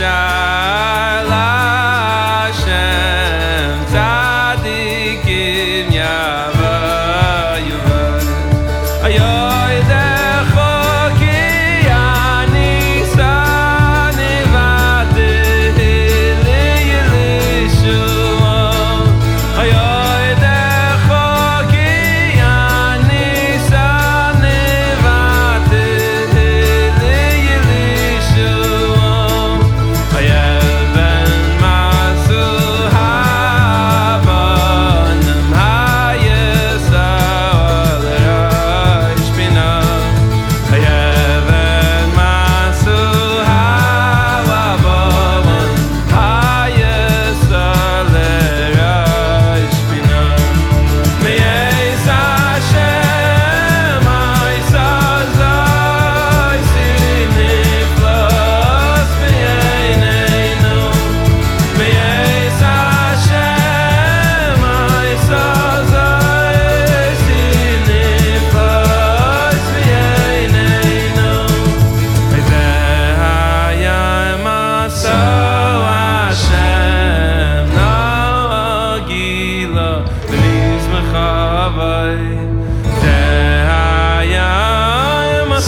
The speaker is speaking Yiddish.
shine. Please me khavai Te haya yama